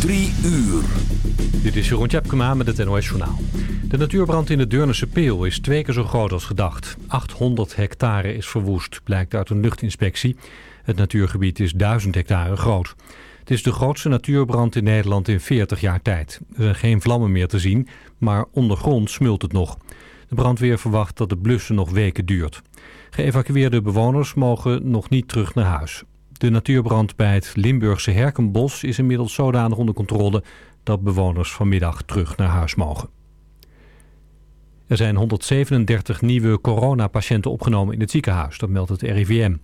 Drie uur. Dit is Jeroen Tjepkema met het NOS Journaal. De natuurbrand in de Deurnense Peel is twee keer zo groot als gedacht. 800 hectare is verwoest, blijkt uit een luchtinspectie. Het natuurgebied is 1000 hectare groot. Het is de grootste natuurbrand in Nederland in 40 jaar tijd. Er zijn geen vlammen meer te zien, maar ondergrond smult het nog. De brandweer verwacht dat de blussen nog weken duurt. Geëvacueerde bewoners mogen nog niet terug naar huis. De natuurbrand bij het Limburgse Herkenbos is inmiddels zodanig onder controle dat bewoners vanmiddag terug naar huis mogen. Er zijn 137 nieuwe coronapatiënten opgenomen in het ziekenhuis, dat meldt het RIVM.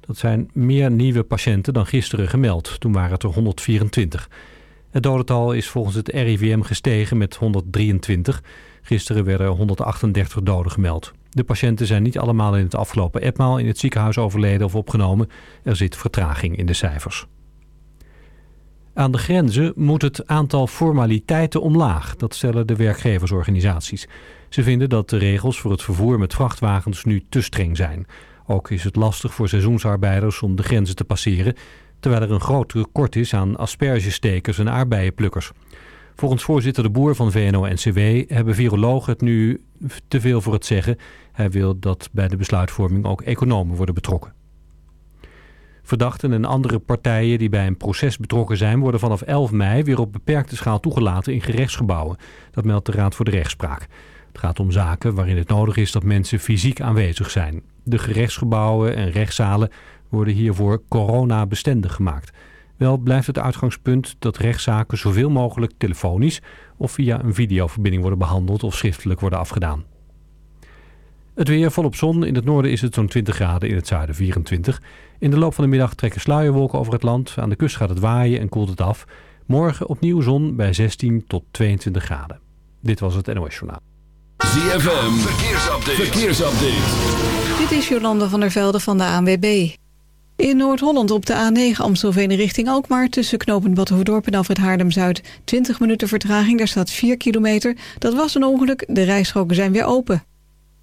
Dat zijn meer nieuwe patiënten dan gisteren gemeld, toen waren het er 124. Het dodental is volgens het RIVM gestegen met 123. Gisteren werden 138 doden gemeld. De patiënten zijn niet allemaal in het afgelopen etmaal in het ziekenhuis overleden of opgenomen. Er zit vertraging in de cijfers. Aan de grenzen moet het aantal formaliteiten omlaag. Dat stellen de werkgeversorganisaties. Ze vinden dat de regels voor het vervoer met vrachtwagens nu te streng zijn. Ook is het lastig voor seizoensarbeiders om de grenzen te passeren... terwijl er een groot tekort is aan aspergestekers en aardbeienplukkers. Volgens voorzitter de Boer van VNO-NCW hebben virologen het nu te veel voor het zeggen. Hij wil dat bij de besluitvorming ook economen worden betrokken. Verdachten en andere partijen die bij een proces betrokken zijn... worden vanaf 11 mei weer op beperkte schaal toegelaten in gerechtsgebouwen. Dat meldt de Raad voor de Rechtspraak. Het gaat om zaken waarin het nodig is dat mensen fysiek aanwezig zijn. De gerechtsgebouwen en rechtszalen worden hiervoor coronabestendig gemaakt. Wel blijft het uitgangspunt dat rechtszaken zoveel mogelijk telefonisch... of via een videoverbinding worden behandeld of schriftelijk worden afgedaan. Het weer volop zon. In het noorden is het zo'n 20 graden, in het zuiden 24. In de loop van de middag trekken sluierwolken over het land. Aan de kust gaat het waaien en koelt het af. Morgen opnieuw zon bij 16 tot 22 graden. Dit was het NOS Journaal. ZFM, verkeersupdate. verkeersupdate. Dit is Jolanda van der Velde van de ANWB. In Noord-Holland op de A9 Amstelveen richting Alkmaar... tussen knooppunt Battenverdorp en Alfred Haardem-Zuid... 20 minuten vertraging, daar staat 4 kilometer. Dat was een ongeluk, de rijstroken zijn weer open.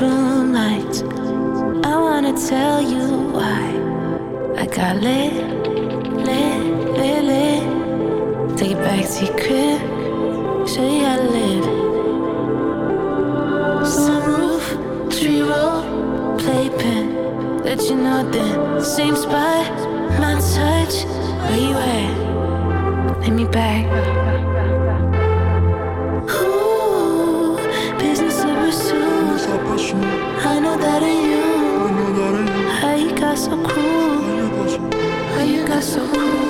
Bedroom lights. I wanna tell you why. I got lit, lit, lit, lit. secret. Show you how to live. Sunroof, tree roll, playpen. Let you know then. Same spot, my touch. Where you at? Let me back. So cool? How you got so cool?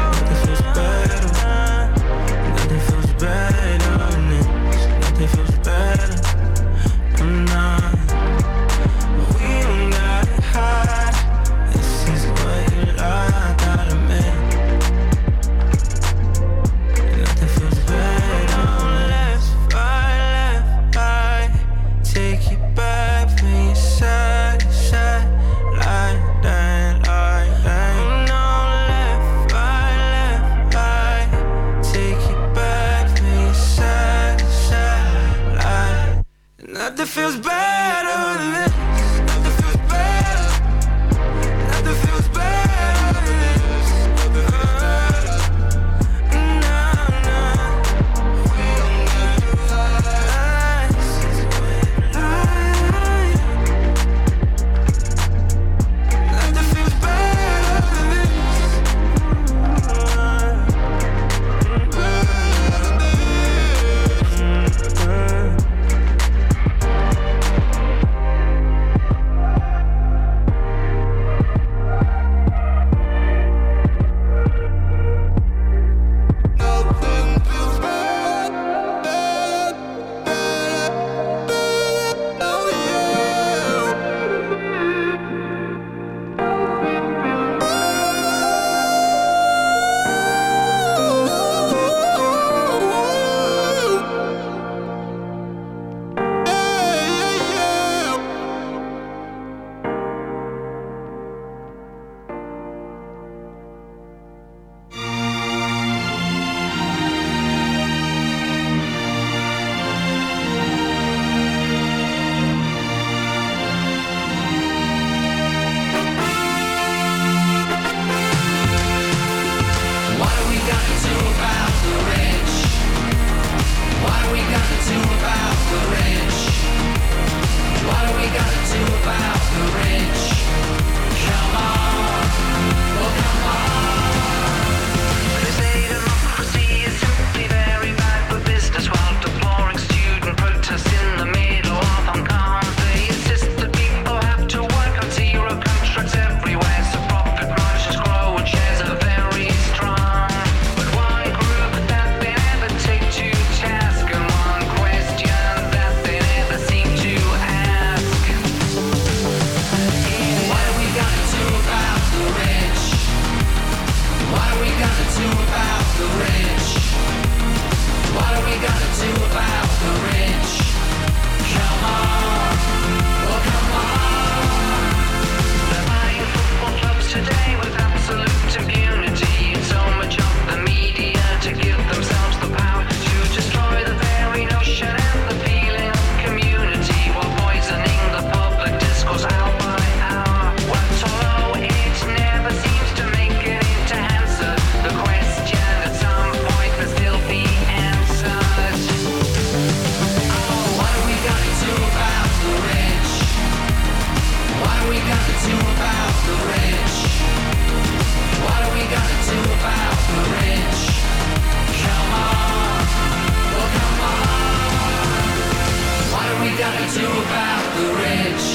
about the rich?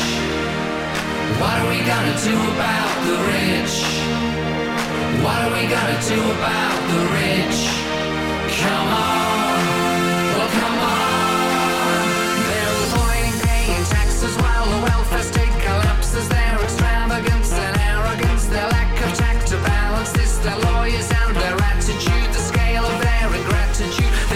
What are we gonna do about the rich? What are we gonna do about the rich? Come on, well come on. They're avoiding paying taxes while the welfare state collapses. Their extravagance and arrogance, their lack of tact to balance this, their lawyers and their attitude, the scale of their ingratitude.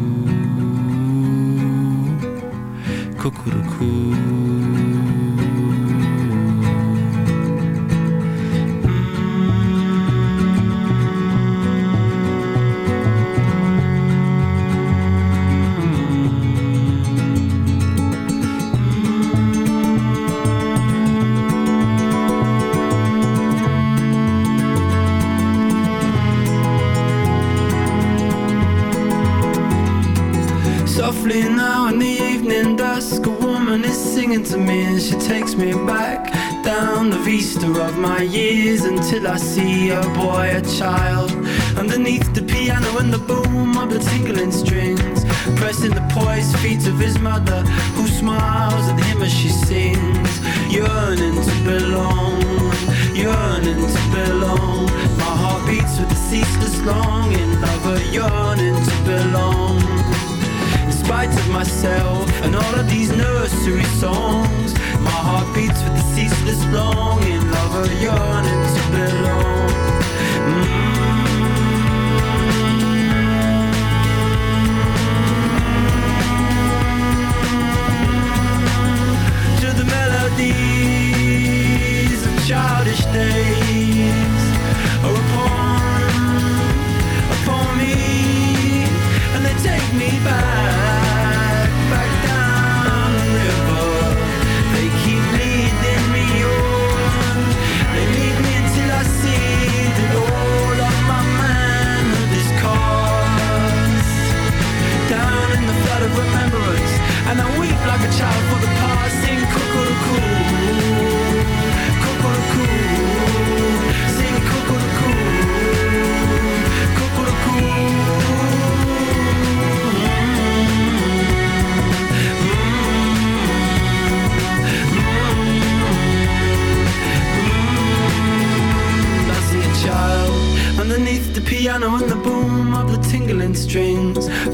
Cuckoo. Years until I see a boy, a child, underneath the piano and the boom of the tingling strings, pressing the poised feet of his mother, who smiles at him as she sings, yearning to belong, yearning to belong. My heart beats with a ceaseless longing a yearning to belong. In spite of myself and all of these nursery songs. My heart beats with the ceaseless longing a yearning to belong. Mm. To the melodies of childish days are upon, upon me and they take me back, remembrance. And I weep like a child for the past. Sing cuckoo-cuckoo,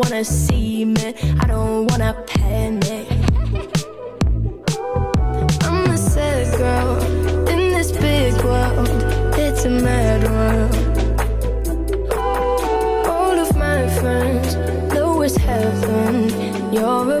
wanna see me, I don't wanna panic. I'm a sad girl in this big world, it's a mad world. All of my friends know it's heaven, you're a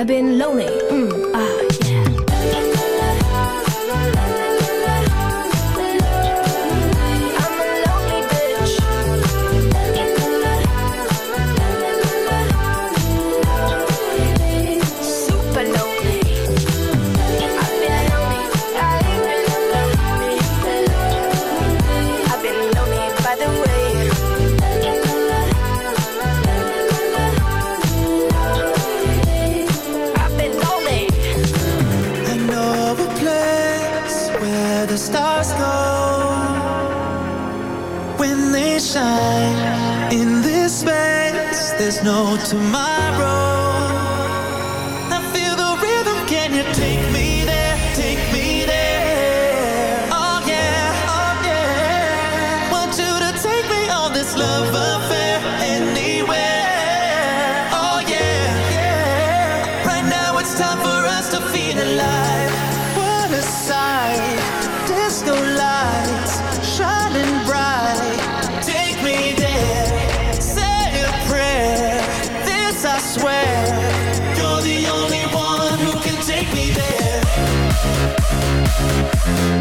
I've been lonely.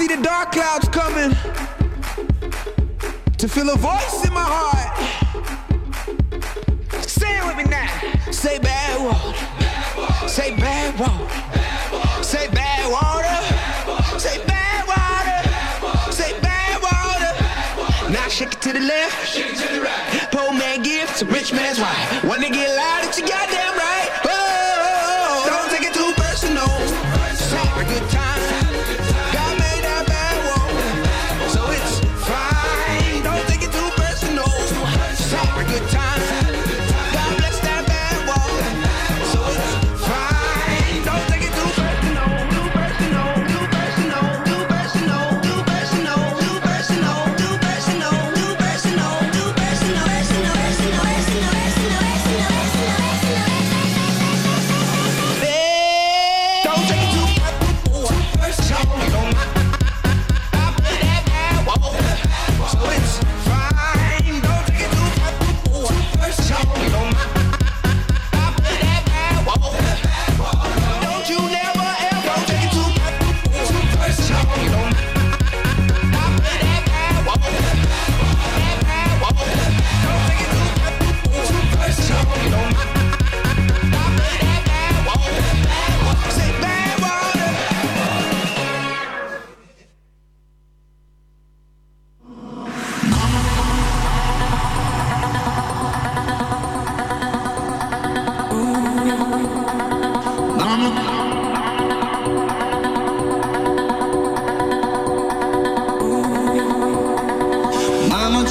see the dark clouds coming to feel a voice in my heart. Say it with me now. Say bad water. Say bad water. Say bad water. Say bad water. Say bad water. Now shake it to the left. Shake it to the right. Poor man gifts to rich man's wife. Wanna get loud? It's your goddamn right.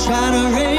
shattering